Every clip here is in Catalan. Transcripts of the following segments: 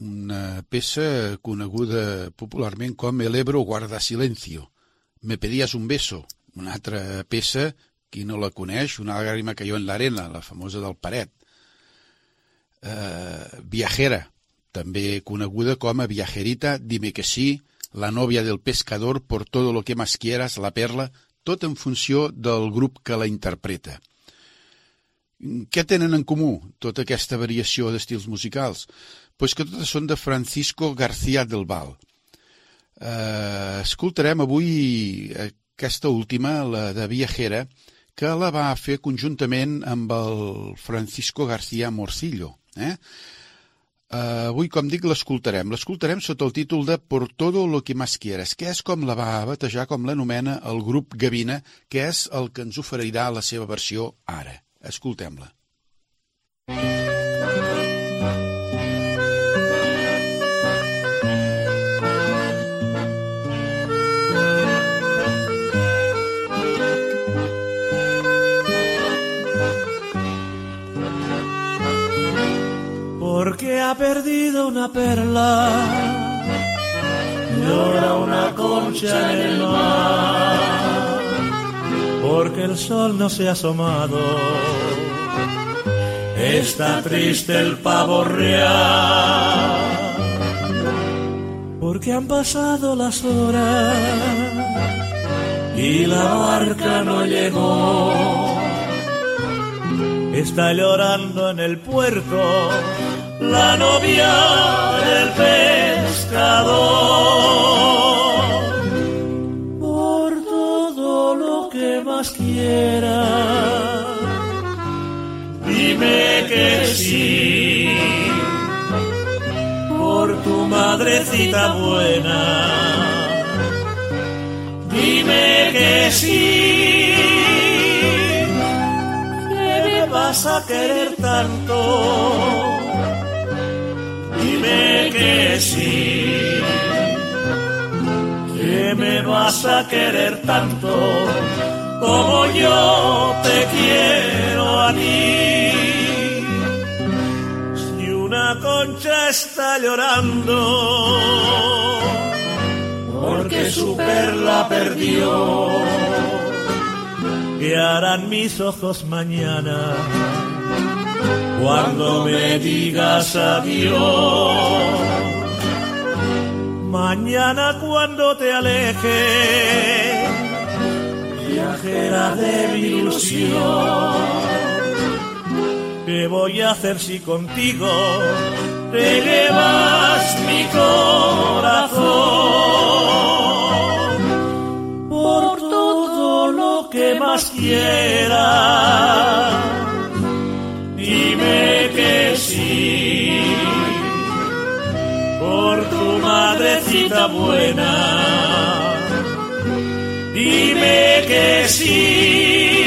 una peça coneguda popularment com El Ebro guarda silencio. Me pedías un beso, una altra peça, qui no la coneix, una lágrima cayó en l'arena, la famosa del Paret. Uh, viajera, també coneguda com a Viajerita, Dime que sí, La novia del pescador, Por todo lo que más quieras, La perla, tot en funció del grup que la interpreta. Què tenen en comú tota aquesta variació d'estils musicals? Pues que totes són de Francisco García del Val. Uh, escoltarem avui aquesta última, la de Viajera, que la va fer conjuntament amb el Francisco García Morcillo. Eh? Uh, avui, com dic, l'escoltarem. L'escoltarem sota el títol de Por todo lo que más quieras, que és com la va batejar, com l'anomena el grup Gavina, que és el que ens oferirà la seva versió ara. Escoltem-la. Porque ha perdido una perla, llora una concha en el mar, porque el sol no se ha asomado, está triste el pavo real, porque han pasado las horas y la barca no llegó. Está llorando en el puerto la novia del pescador. Por todo lo que más quiera, dime que sí. Por tu madrecita buena, dime que sí vas a querer tanto. Dime que sí, que me vas a querer tanto como yo te quiero a ti. Si una concha está llorando porque su perla perdió ¿Qué harán mis ojos mañana cuando me digas adiós? Mañana cuando te aleje, viajera de mi ilusión, ¿qué voy a hacer si contigo te llevas mi corazón? Por todo lo que más quieras, Por tu madrecita buena, dime que sí.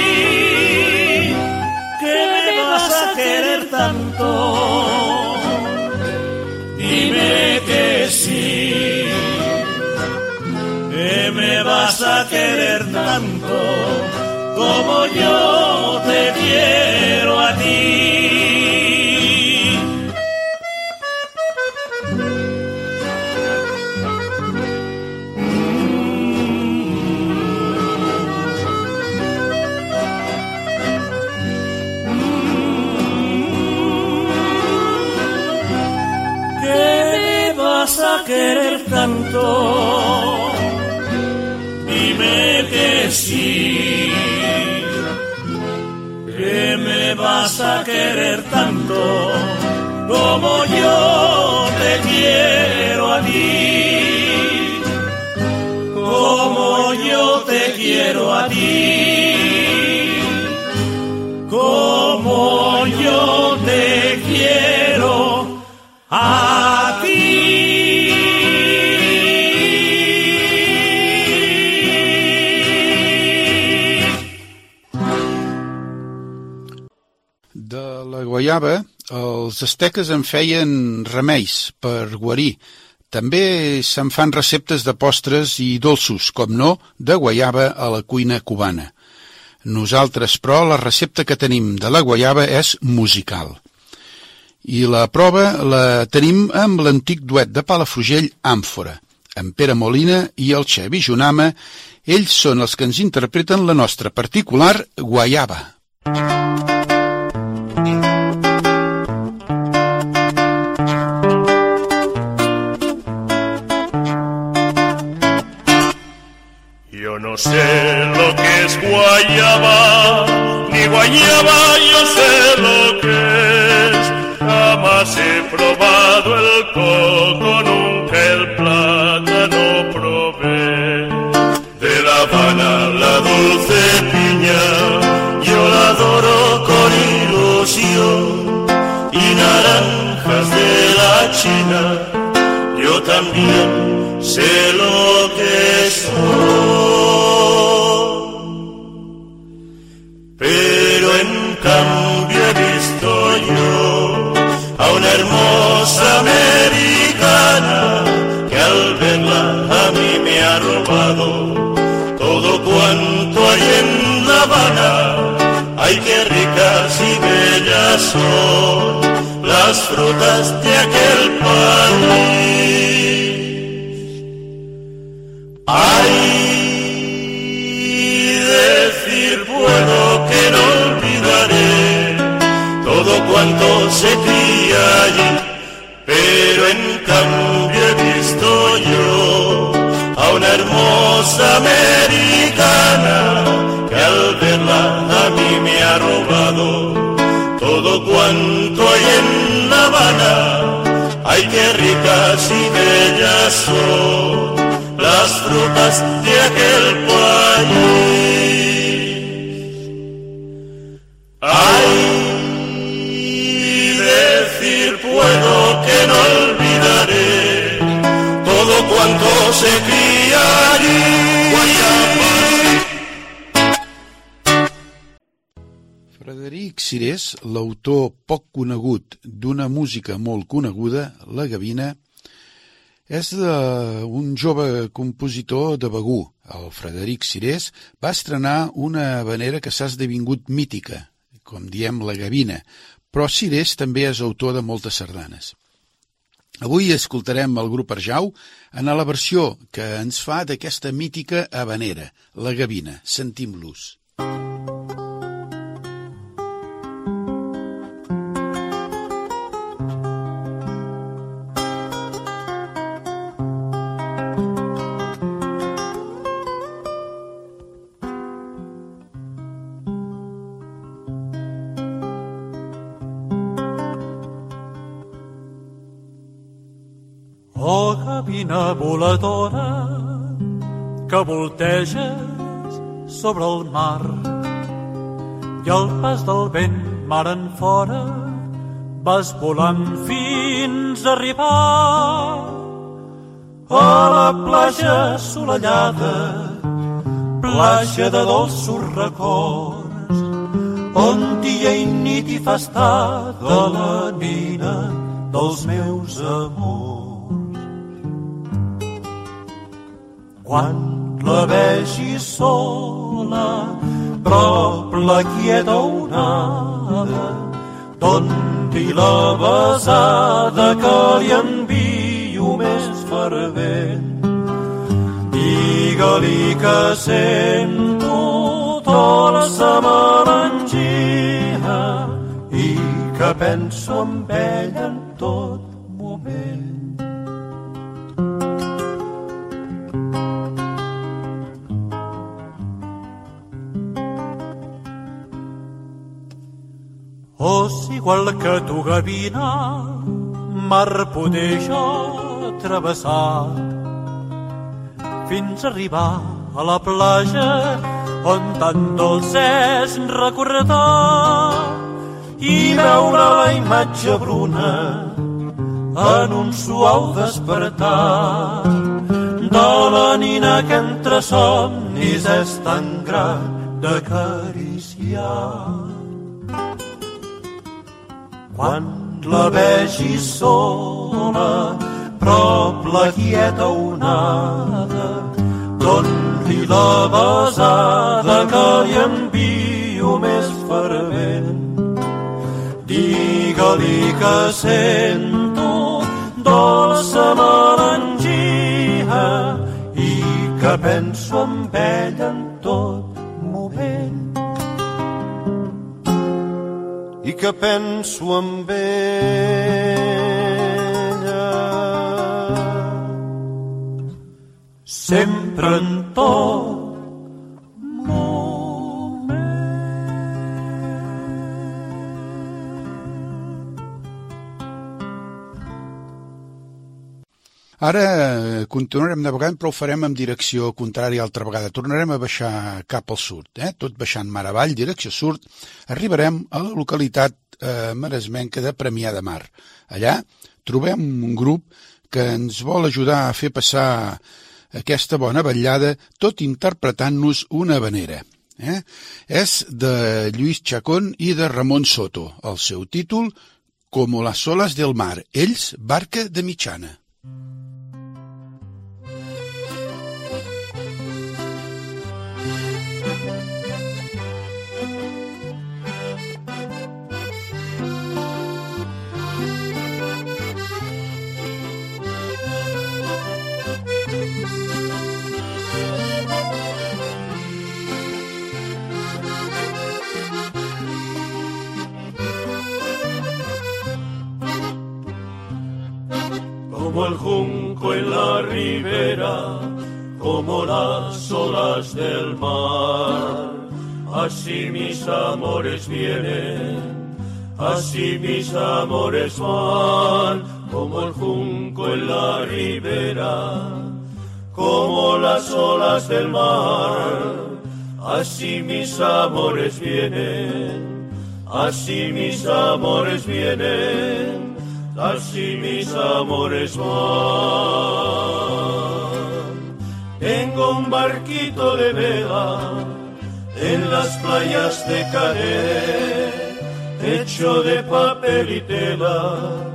Que me vas a querer tanto, dime que sí. Que me vas a querer tanto como yo te quiero a ti. Querer tanto? Dime que sí, que me vas a querer tanto como yo te quiero a ti, como yo te quiero a ti, como yo te quiero els asteques en feien remeis per guarir. També se'n fan receptes de postres i dolços, com no, de guaiava a la cuina cubana. Nosaltres, però, la recepta que tenim de la guaiava és musical. I la prova la tenim amb l'antic duet de Palafrugell Àmfora. En Pere Molina i el Xevi Junama, ells són els que ens interpreten la nostra particular guaiava. Música no guayaba, ni guayaba yo sé lo que es. Jamás he probado el coco, nunca el plátano probé. De La Habana la dulce piña, yo la adoro con ilusión. Y naranjas de la China, yo también sé lo que soy. Las frutas de aquel país. Ay, decir puedo que no todo cuanto se cría allí, pero en cambio he visto yo a una hermosa americana cuanto hay en La Habana. Ay, qué ricas y bellas son las frutas de aquel país. Cirés, l'autor poc conegut d'una música molt coneguda, La Gavina, és un jove compositor de Begú. El Frederic Cirés va estrenar una vanera que s'ha esdevingut mítica, com diem La Gavina, però Cirés també és autor de moltes sardanes. Avui escoltarem el grup Arjau en la versió que ens fa d'aquesta mítica habanera, la Gavina. Sentim-los. Voladora que volteges sobre el mar. I al pas del vent mar en fora vas volant fins a arribar a la platja assolellada platja de dolços records on dia i nit hi fa estar de la nina dels meus amors quan la vegi sola, prop la quieta onada, doni la besada que li envio més fervent. Digue-li que sento tota la melangia i que penso en ella en tot Os igual que tu gavina, mar poder jo travessar fins a arribar a la platja on tan dolç és recordar i veure la imatge bruna en un suau despertar de la nina que entre somnis és tan gran d'acariciar. Quan la vegi sola, prop la quieta onada, doni la besada que li envio més fervent. Digue-li que sento dolça melangia i que penso en ella en que penso en ella. Sempre en tot Ara eh, continuarem navegant, però ho farem en direcció contrària altra vegada. Tornarem a baixar cap al sud, eh? tot baixant mar avall, direcció sud. Arribarem a la localitat eh, maresmenca de Premià de Mar. Allà trobem un grup que ens vol ajudar a fer passar aquesta bona vetllada, tot interpretant-nos una vanera. Eh? És de Lluís Chacón i de Ramon Soto. El seu títol, Como las olas del mar. Ells, barca de mitjana. Como el junco en la ribera, como las olas del mar. Así mis amores vienen, así mis amores van, como el junco en la ribera, como las olas del mar. Así mis amores vienen, así mis amores vienen así mis amores van. Tengo un barquito de vela en las playas de Canet, hecho de papel y tela.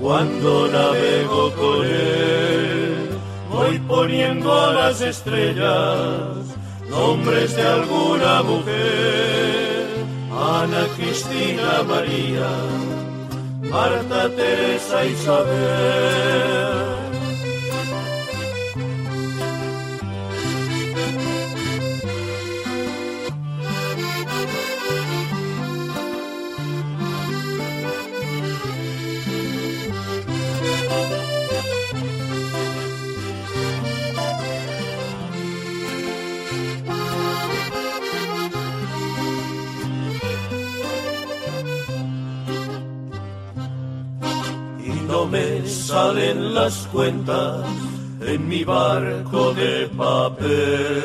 Cuando navego con él, voy poniendo a las estrellas nombres de alguna mujer, Ana, Cristina, María Marta, Teresa, Isabel. Salen las cuentas en mi barco de papel,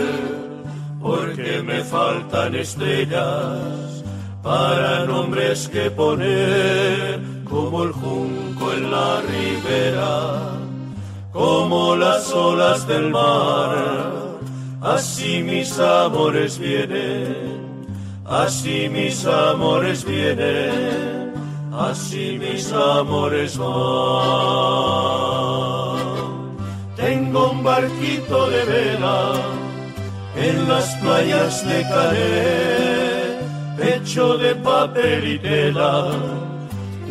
porque me faltan estrellas para nombres que poner, como el junco en la ribera, como las olas del mar, así mis amores vienen, así mis amores vienen así mis amores van. Tengo un barquito de vela en las playas de Canet, hecho de papel y tela,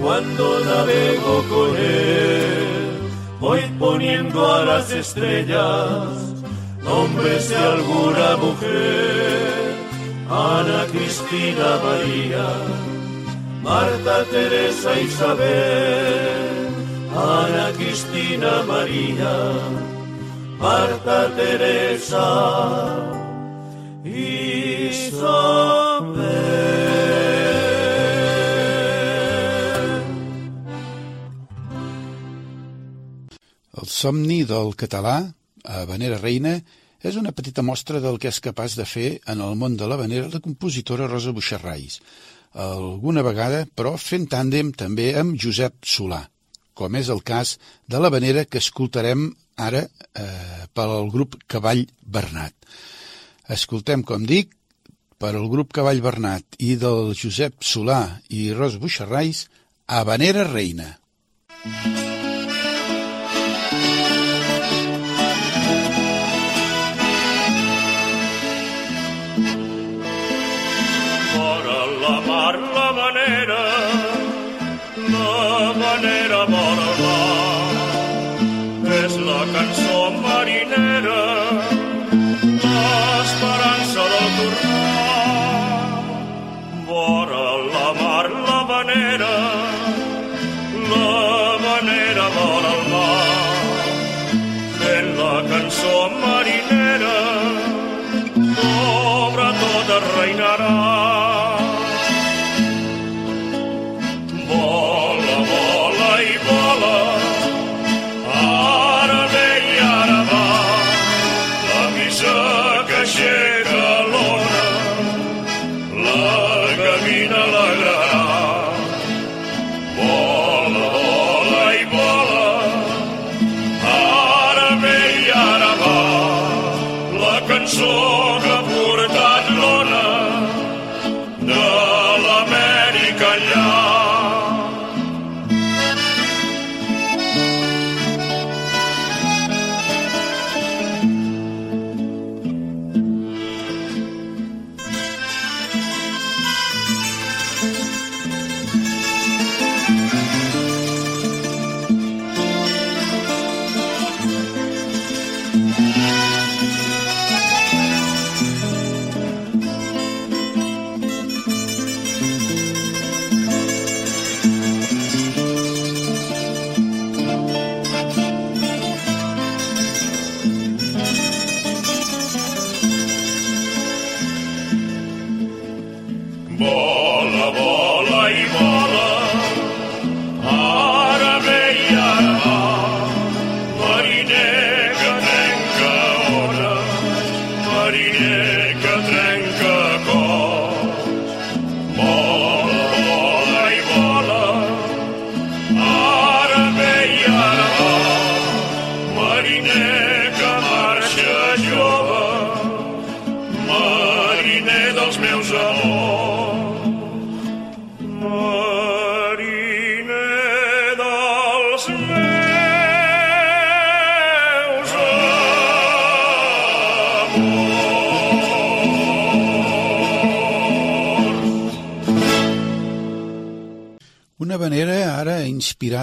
cuando navego con él, voy poniendo a las estrellas nombres de alguna mujer, Ana, Cristina, María, Marta, Teresa, Isabel, Ana, Cristina, María, Marta, Teresa, Isabel. El somni del català, a Vanera Reina, és una petita mostra del que és capaç de fer en el món de la vanera la compositora Rosa Buixarrais. Alguna vegada, però, fent tàndem també amb Josep Solà, com és el cas de la vanera que escoltarem ara eh, pel grup Cavall Bernat. Escoltem, com dic, per al grup Cavall Bernat i del Josep Solà i Ros Buixarrais, Habanera Reina. Vora la mar, la manera, la manera vora el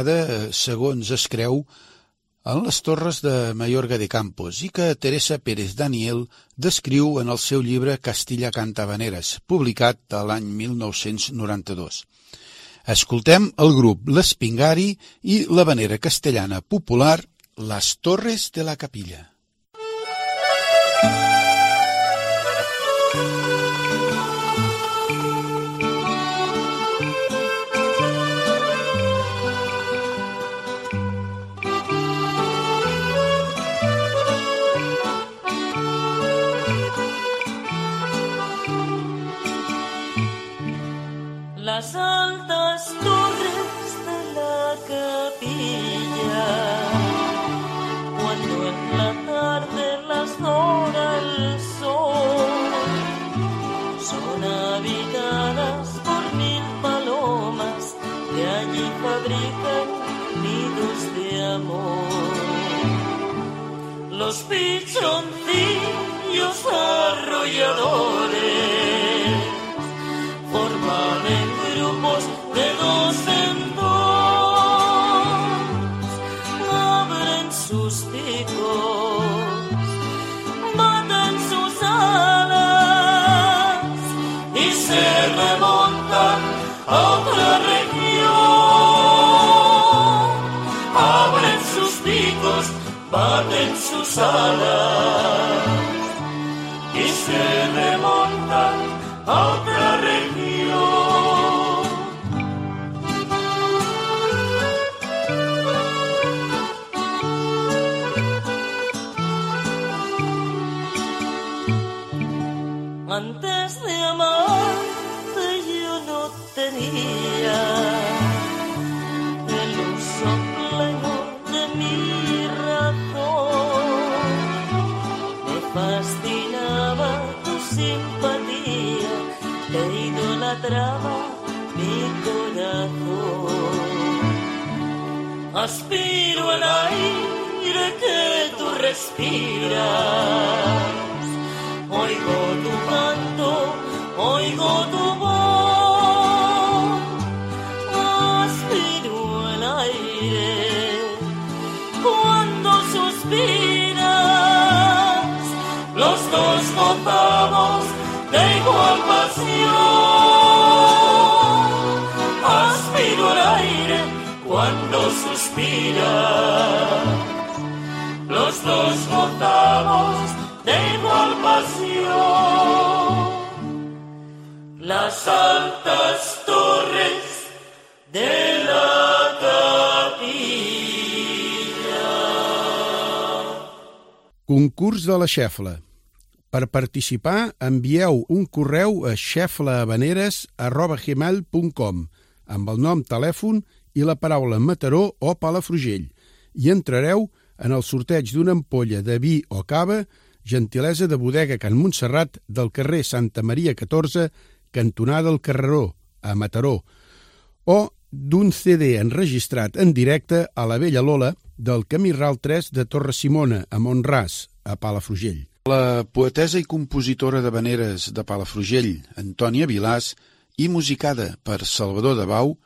inspirada, eh, segons es creu, en les torres de Mayorga de Campos i que Teresa Pérez Daniel descriu en el seu llibre Castilla canta vaneres, publicat a l'any 1992. Escoltem el grup L'Espingari i la vanera castellana popular Les Torres de la Capilla. las altas torres de la capilla, cuando en la tarde las dora el sol, son habitadas por mil palomas que allí fabrican nidos de amor. Los pichoncillos arrolladores sana. Aspiro al aire que tú respiras, oigo suspiras, los dos gozamos de igual pasión. Las altas torres de la capilla. Concurs de la xefla. Per participar, envieu un correu a xeflahabaneres.gmail.com amb el nom, telèfon la paraula Mataró o Palafrugell i entrareu en el sorteig d'una ampolla de vi o cava gentilesa de bodega Can Montserrat del carrer Santa Maria 14, cantonada del Carreró, a Mataró, o d'un CD enregistrat en directe a la Vella Lola del Camí Ral 3 de Torre Simona, a Montràs, a Palafrugell. La poetesa i compositora de veneres de Palafrugell, Antònia Vilàs, i musicada per Salvador de Bau,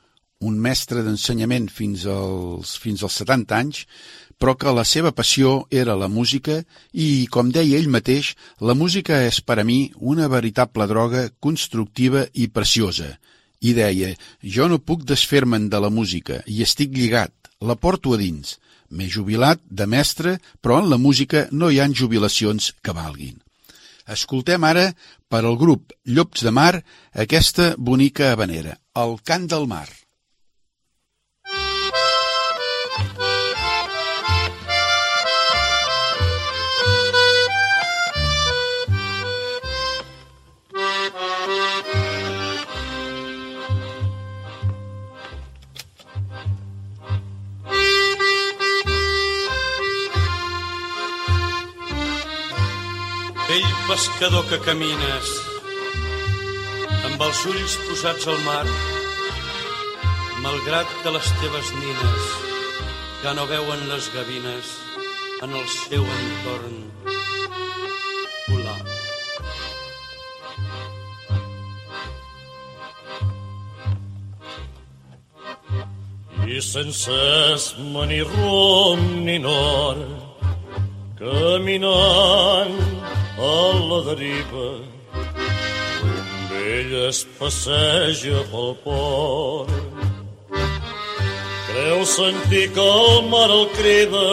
un mestre d'ensenyament fins als, fins als 70 anys, però que la seva passió era la música i, com deia ell mateix, la música és per a mi una veritable droga constructiva i preciosa. I deia, jo no puc desfer-me'n de la música i estic lligat, la porto a dins. M'he jubilat de mestre, però en la música no hi han jubilacions que valguin. Escoltem ara, per al grup Llops de Mar, aquesta bonica habanera, El cant del mar. Vell pescador que camines amb els ulls posats al mar, malgrat que les teves nines ja no veuen les gavines en el seu entorn. I sense esma ni rom ni nord, caminant a la deriva, vell es passeja pel port. Creu sentir que el mar el crida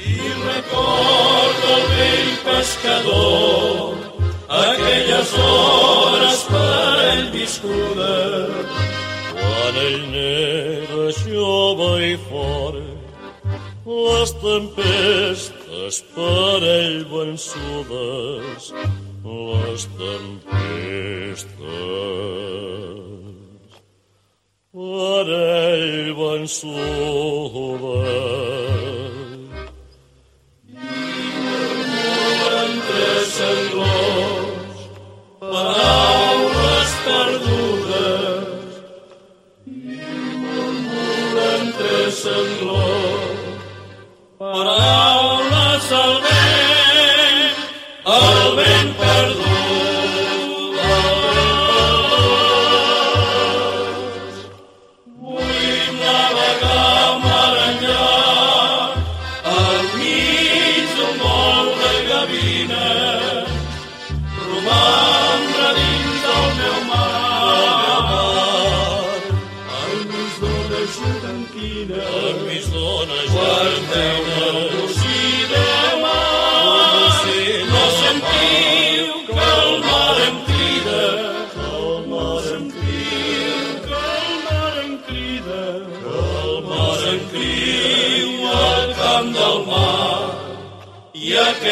i recorda el vell pescador aquelles hores per ell viscudes quan ell n'era jove i fort, les tempestes per ell vençudes, les tempestes per ell vençudes. entre senglors, paraules perdudes, entre senglors,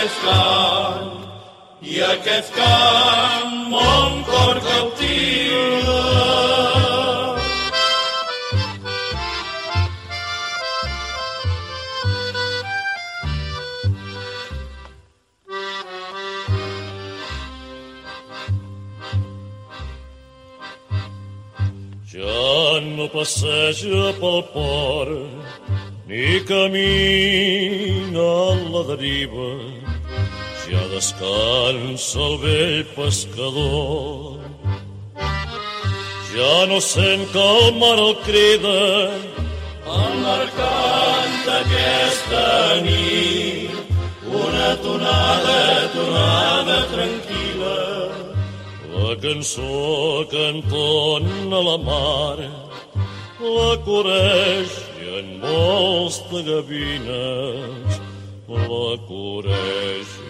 aquest cant, i aquest cant, mon cor captiva. Ja no passeja pel port, ni camina a la deriva, ja descansa el vell pescador. Ja no sent que el mar el crida, el mar canta aquesta nit, una tonada, tonada tranquil·la, la cançó que entona la mar la coreix i en molts de gavines la coreixen.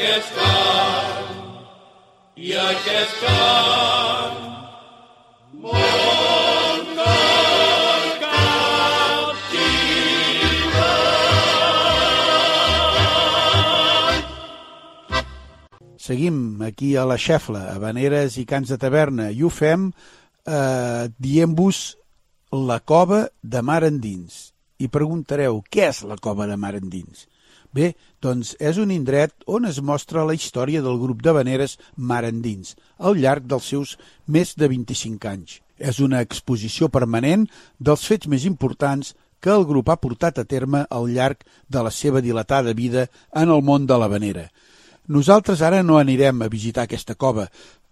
aquest cant, i aquest cant. Seguim aquí a la Xefla, a Vaneres i Cants de Taverna, i ho fem eh, dient-vos la cova de mar endins. I preguntareu, què és la cova de mar endins? Bé, doncs és un indret on es mostra la història del grup de Vaneres Mar Endins, al llarg dels seus més de 25 anys. És una exposició permanent dels fets més importants que el grup ha portat a terme al llarg de la seva dilatada vida en el món de la vanera. Nosaltres ara no anirem a visitar aquesta cova,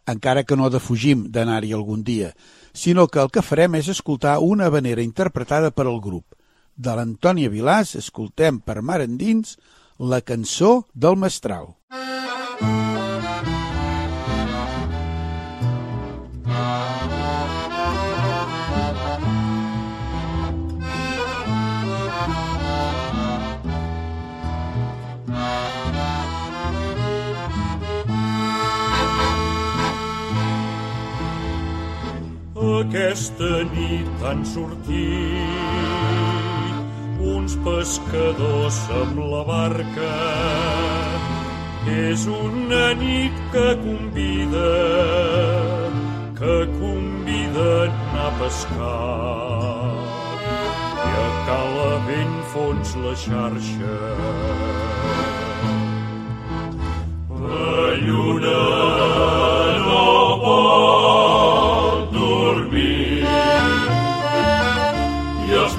encara que no defugim d'anar-hi algun dia, sinó que el que farem és escoltar una vanera interpretada per al grup. De l'Antònia Vilàs escoltem per mar endins la cançó del Mestral. Aquesta nit han sortit uns pescadors amb la barca. És una nit que convida, que convida a anar a pescar. I a cala ben fons la xarxa. La lluna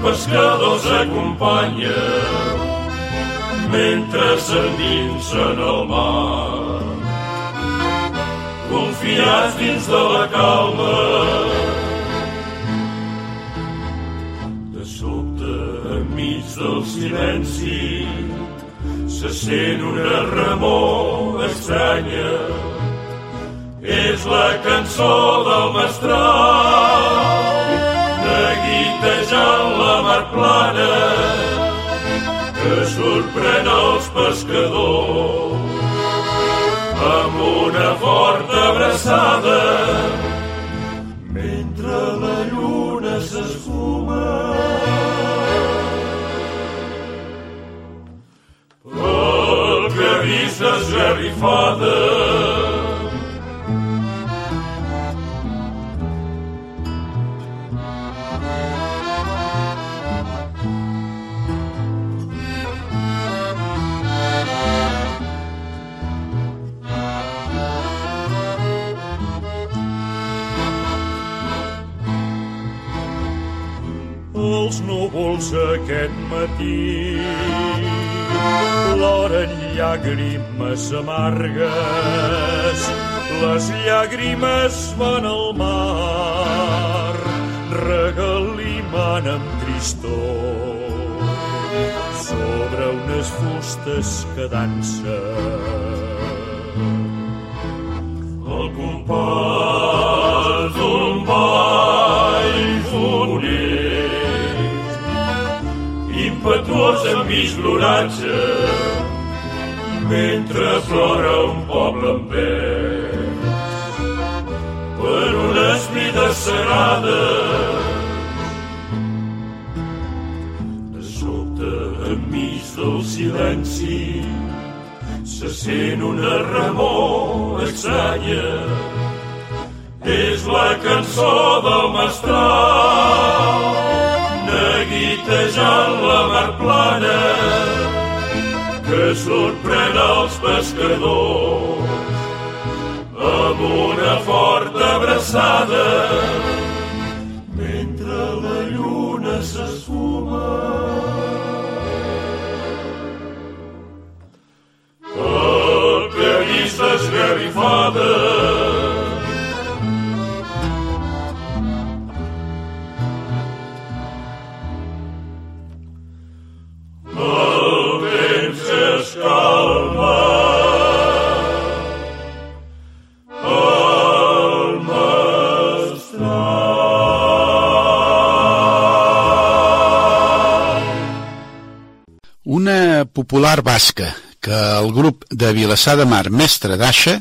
pescadors acompanyen mentre s'endinsen al mar. Confiats dins de la calma, de sobte, enmig del silenci, se sent una remor estranya. És la cançó del mestral neguitejant la mar plana, que sorprèn els pescadors amb una forta abraçada mentre la lluna s'esfuma. Pel que vist els núvols aquest matí. Ploren llàgrimes amargues les llàgrimes van al mar. Regalimant amb tristor sobre unes fustes que dansen impetuós en mig l'oratge mentre plora un poble en verd per unes vides sagrades de sobte enmig del silenci se sent una remor estranya. És la cançó del mestral, neguitejant la mar plana, que sorprèn els pescadors amb una forta abraçada mentre la lluna s'esfuma. El que ha popular basca que el grup de Vilassar de Mar, Mestre d'Aixa,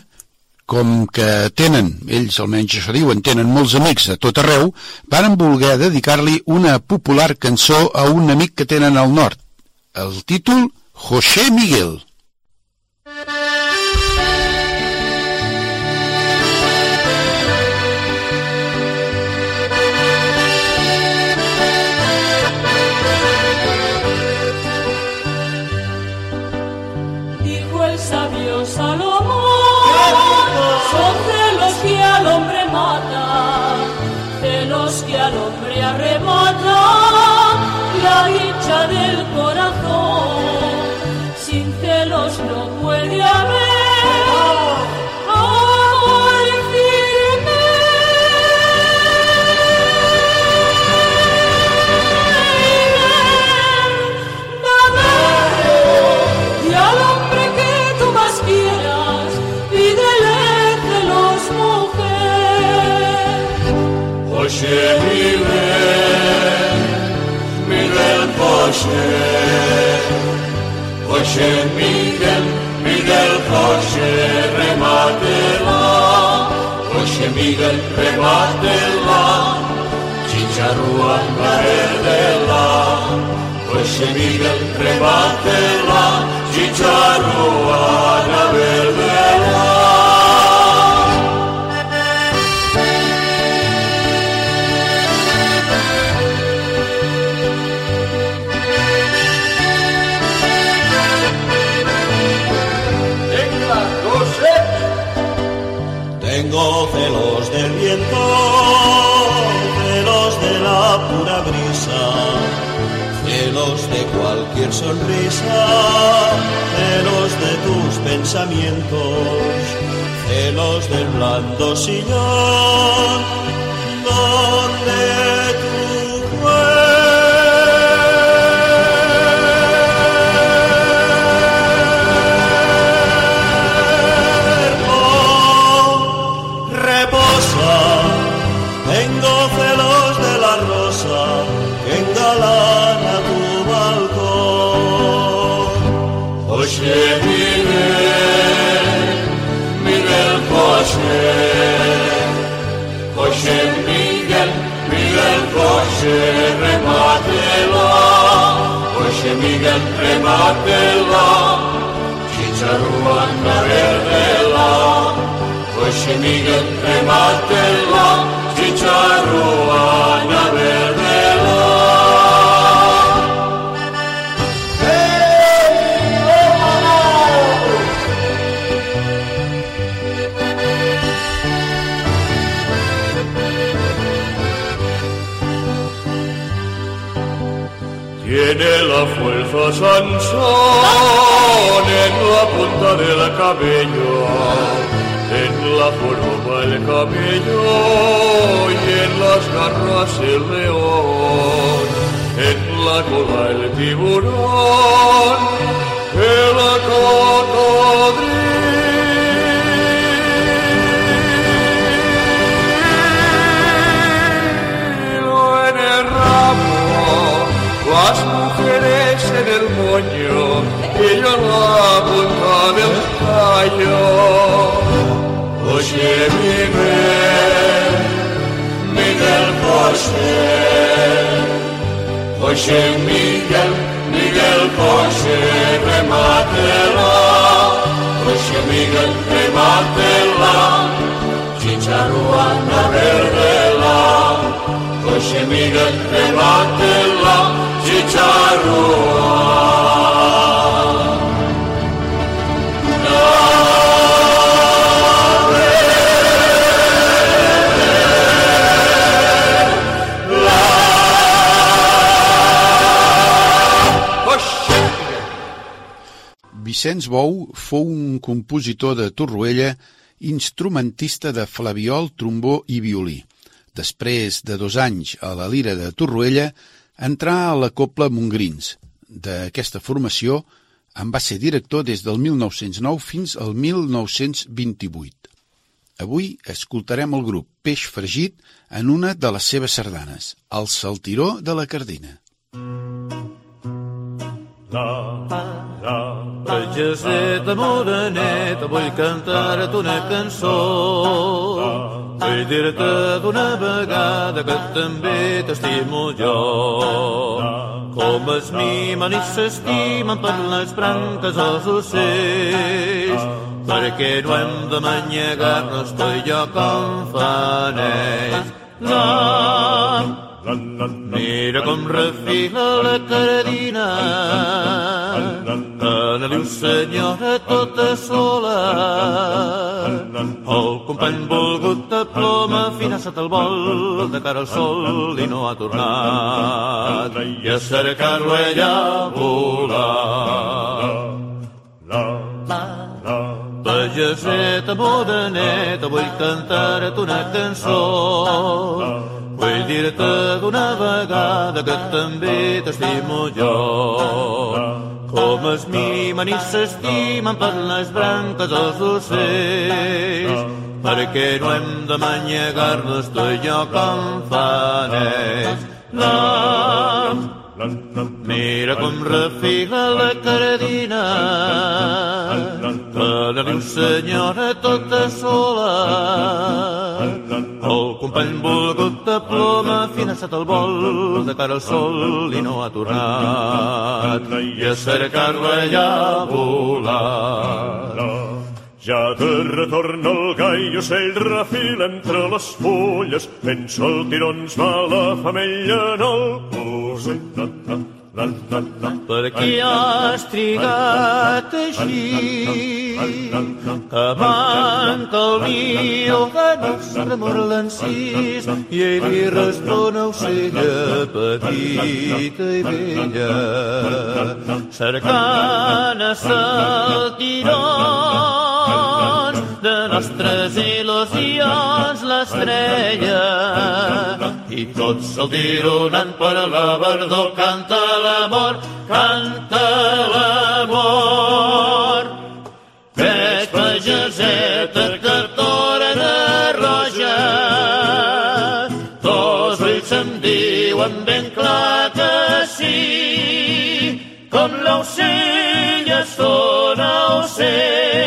com que tenen, ells almenys això diuen, tenen molts amics de tot arreu, varen voler dedicar-li una popular cançó a un amic que tenen al nord. El títol, José Miguel. José Miguel, Miguel José, remátela, José Miguel, remátela, chicharrúa, la José Miguel, remátela, chicharrúa, la verdela. Cualquier sonrisa, celos de tus pensamientos, celos del blando sillón donde José Miguel, remátela, Chicharruana, verdela, José Miguel, remátela, Chicharruana, verdela. Tiene la fuerza Sansón en la punta del cabello, en la forma el cabello y en las garras el león, en la cola el tiburón, el cocodrilo 일어나본 가면 가요 오시미네 미겔 포쉐 오시 미겔 미겔 포쉐 레마텔라 오시 미겔 레마텔라 진짜루안나 베르라 오시 미겔 레마텔라 진짜루안 Vicenç Bou fou un compositor de Torroella, instrumentista de flabiol, trombó i violí. Després de dos anys a la Lira de Torroella, entrà a la Copla Montgrins. D'aquesta formació en va ser director des del 1909 fins al 1928. Avui escoltarem el grup Peix Fregit en una de les seves sardanes, El Saltiró de la Cardina. Pageseta moreneta, vull cantar-te una cançó. Vull dir-te d'una vegada que també t'estimo jo. Com es mimen i s'estimen per les branques els ocells, perquè no hem de manyegar-nos tu i jo com fan ells. La, Mira com refila la caradina, Analiu senyora tota sola. El company volgut de ploma fina sota el vol de cara al sol i no ha tornat. I a cercar-lo ella volar. Pageseta moreneta, vull cantar-te una cançó. Vull dir-te d'una vegada que també t'estimo jo. Com es mimen i s'estimen per les branques els ocells, perquè no hem de manyegar-nos tu i jo com fan ells. La, Mira com refila la caradina, la diu senyora tota sola. El company volgut de ploma finançat el vol de cara al sol i no ha tornat. I a cercar-lo allà volar. Ja de retorn el gai ocell refila entre les fulles, penso el tirons va la femella en el musell. Per què has trigat així? Que manca el niu de nostre amor l'encís i ell li respon a ocella petita i vella cercant a saltirons de nostres il·lusions l'estrella i tots saltironant per la verdor canta l'amor, canta l'amor. Veig pageseta torna roja, tots ells em diuen ben clar que sí, com l'ocell es dona ocell,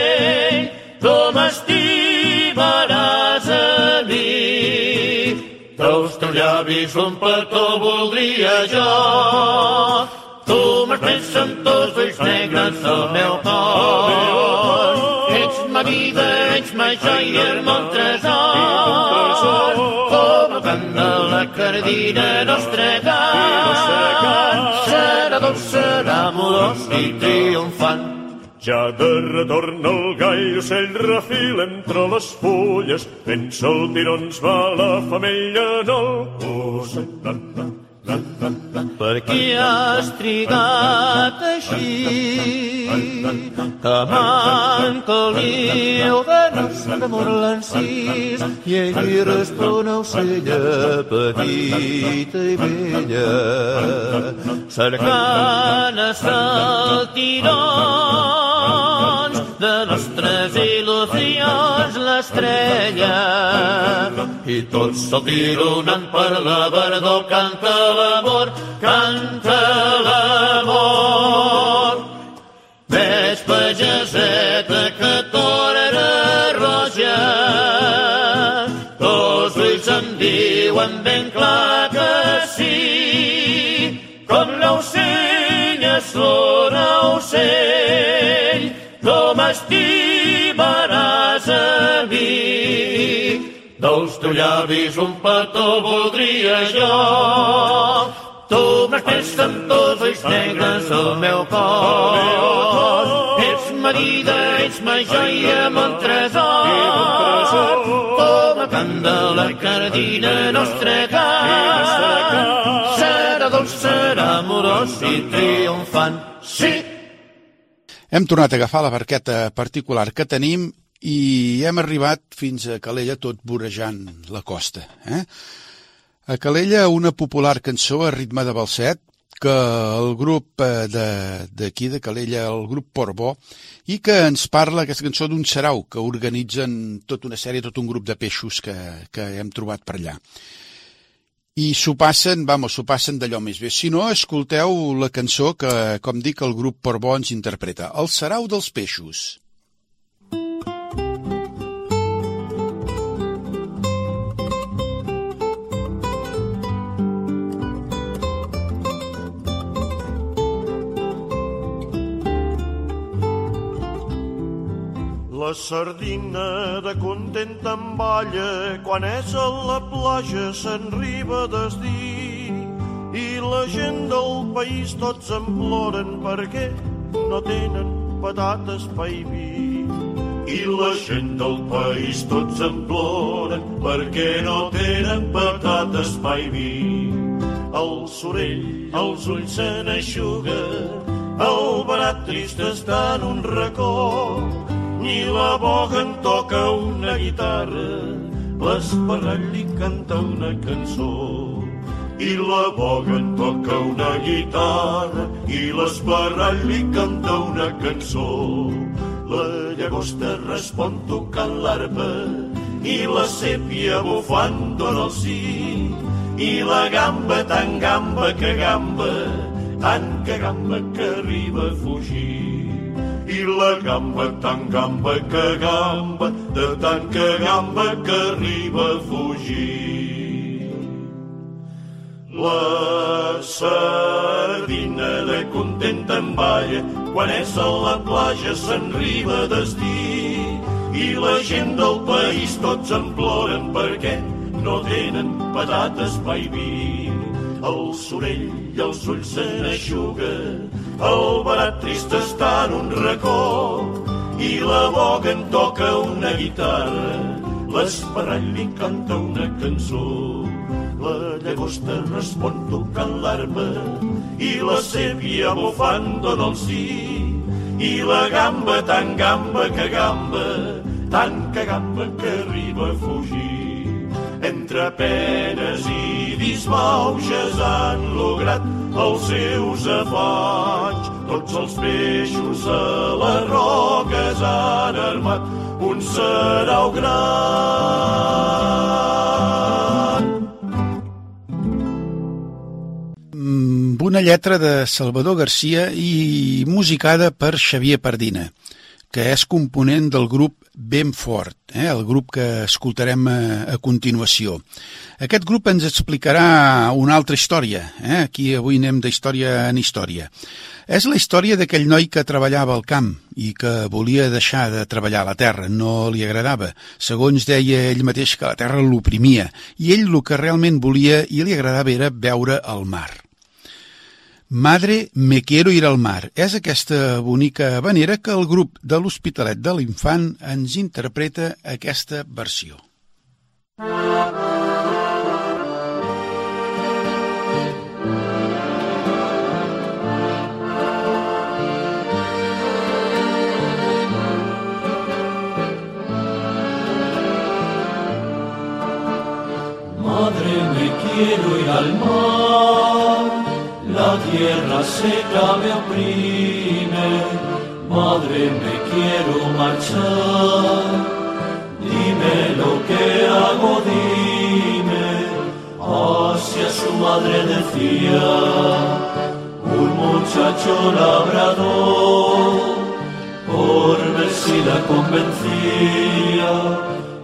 dels teus llavis un petó voldria jo. Tu m'expressen tots els negres del meu cor. Ets ma vida, ets ma joia, el meu tresor. Com el cant de la cardina nostre cant. Serà dolç, serà amorós i triomfant. Ja de retorn el gai ocell refil entre les fulles, fent saltirons va la femella en el la. Per qui has trigat així? Amant que el niu de nostre amor l'encís i ell li respon a ocella petita i vella cercant els saltirons de nostres il·lusions l'estrella. I tots saltironant per la verdor canta l'amor canta l'amor. Ves pageseta que torna roja. Tots ulls em diuen ben clar que sí. Com l'ocell es l'hora ocell com estimaràs a mi dels teus llavis un petó voldria jo Tu m'expressen tots els negres al meu cor. Ets ma vida, ets ma joia, mon tresor. Com a cant de la cardina nostre cant. Serà dolç, serà amorós i triomfant. Sí! Hem tornat a agafar la barqueta particular que tenim i hem arribat fins a Calella tot vorejant la costa. Eh? A Calella, una popular cançó a ritme de balset que el grup eh, d'aquí, de, de Calella, el grup Portbó, i que ens parla aquesta cançó d'un sarau que organitzen tota una sèrie, tot un grup de peixos que, que hem trobat per allà. I s'ho passen, vamos, s'ho passen d'allò més bé. Si no, escolteu la cançó que, com dic, el grup Portbó ens interpreta. El sarau dels peixos. La sardina de contenta en balla quan és a la platja s'enriba desdir i la gent del país tots en ploren perquè no tenen patates pa i vi. I la gent del país tots en ploren perquè no tenen patates pa i vi. El sorell als ulls se n'aixuga, el barat trist està en un racó, ni la boga en toca una guitarra, l'esparrall li canta una cançó. I la boga en toca una guitarra i l'esparrall li canta una cançó. La llagosta respon tocant l'arpa i la sèpia bufant dona el sí. I la gamba tan gamba que gamba, tan que gamba que arriba a fugir i la gamba tan gamba que gamba, de tant que gamba que arriba a fugir. La sardina de contenta en balla, quan és a la platja s'enriba d'estir, i la gent del país tots en ploren perquè no tenen patates pa i vi. El sorell i els ulls se n'aixuga, el barat trist està en un racó i la boga en toca una guitarra, l'esparrall li canta una cançó. La llagosta respon tocant l'arpa i la sèpia bufant dona el sí. I la gamba tan gamba que gamba, tan que gamba que arriba a fugir. Entre penes i disbauxes han lograt els seus afanys. Tots els peixos a les roques han armat un sarau gran. Una lletra de Salvador Garcia i musicada per Xavier Pardina que és component del grup Ben Fort, eh, el grup que escoltarem a, a continuació. Aquest grup ens explicarà una altra història. Eh? Aquí avui anem d'història en història. És la història d'aquell noi que treballava al camp i que volia deixar de treballar a la terra, no li agradava. Segons deia ell mateix que la terra l'oprimia i ell el que realment volia i li agradava era veure el mar. Madre, me quiero ir al mar. És aquesta bonica vanera que el grup de l'Hospitalet de l'Infant ens interpreta aquesta versió. Madre, me quiero ir al mar, tierra seca me oprime. Madre, me quiero marchar, dime lo que hago, dime. Hacia su madre decía, un muchacho labrador, por ver si la convencía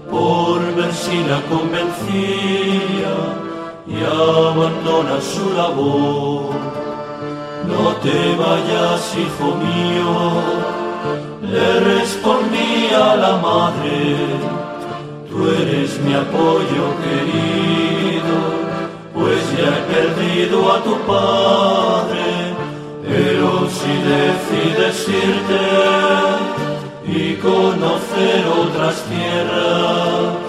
por ver si la convencía y abandona su labor. No te vayas, hijo mío, le respondía la madre, tú eres mi apoyo querido, pues ya he perdido a tu padre, pero si decides irte, y conocer otras tierras.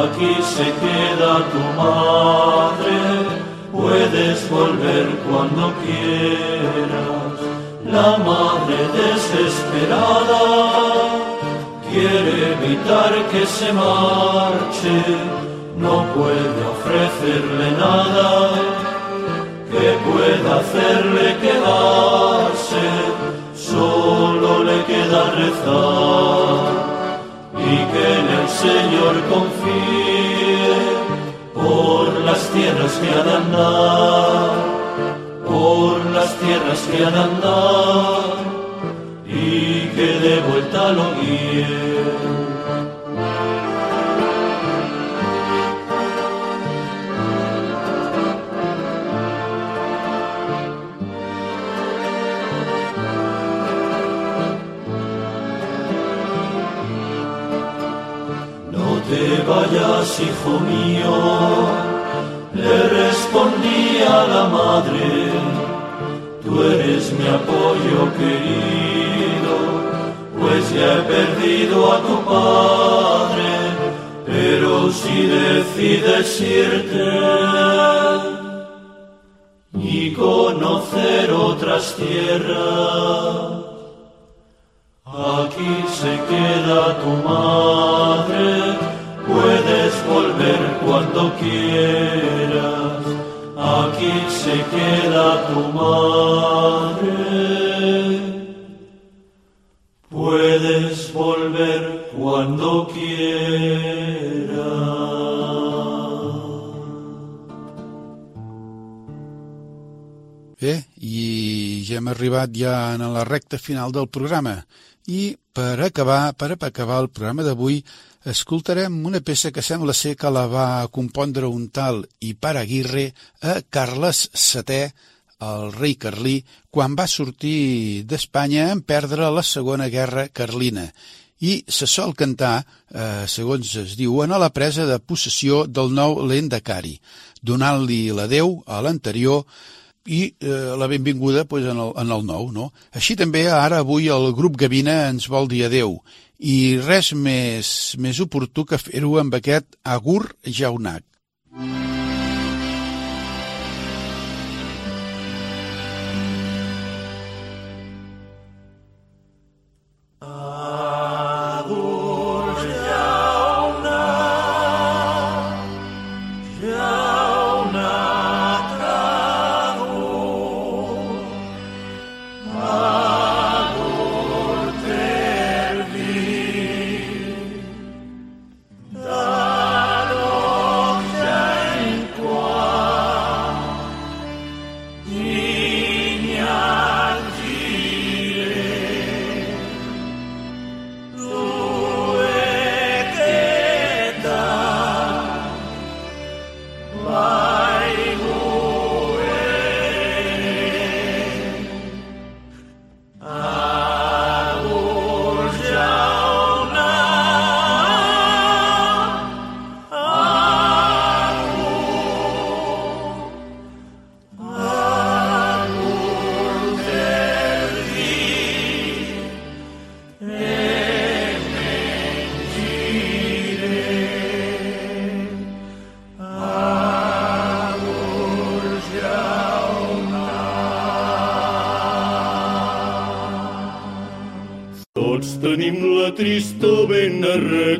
Aquí se queda tu madre, volver cuando quieras. La madre desesperada quiere evitar que se marche, no puede ofrecerle nada que pueda hacerle quedarse. Solo le queda rezar y que en el Señor confíe tierras que ha de por las tierras que ha de y que de vuelta lo guíe. te vayas, hijo mío, respondía la madre, tú eres mi apoyo querido, pues ya he perdido a tu padre, pero si decides irte y conocer otras tierras, Aquí se queda tu madre, puedes volver cuando quieras. Aquí se queda tu madre, puedes volver cuando quieras. Bé, i ja hem arribat ja en la recta final del programa. I per acabar, per acabar el programa d'avui, escoltarem una peça que sembla ser que la va compondre un tal i Pare Aguirre a Carles VII, el rei carlí, quan va sortir d'Espanya en perdre la Segona Guerra Carlina i se sol cantar, eh, segons es diuen, a la presa de possessió del nou Lendakari, donant-li l'adeu a l'anterior i eh, la benvinguda pues, en, el, en el nou. No? Així també ara avui el grup Gavina ens vol dir adeu i res més, més oportú que fer-ho amb aquest agur jaunat. Danog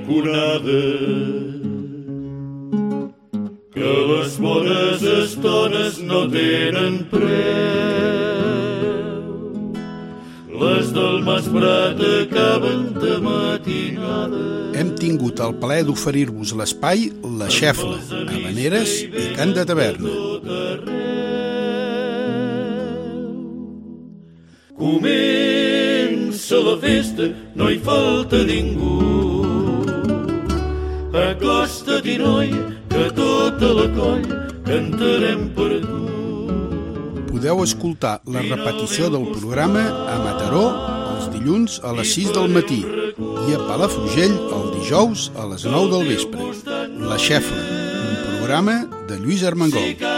arraconada que les bones estones no tenen preu. Les del Prat acaben de matinada. Hem tingut el plaer d'oferir-vos l'espai La Xefla, Habaneres i Cant de Taverna. Comença la festa, no hi falta ningú. Acosta-t'hi, noi, que tota la colla cantarem per tu. Podeu escoltar la repetició del programa a Mataró els dilluns a les 6 del matí i a Palafrugell el dijous a les 9 del vespre. La Xefla, un programa de Lluís Armengol.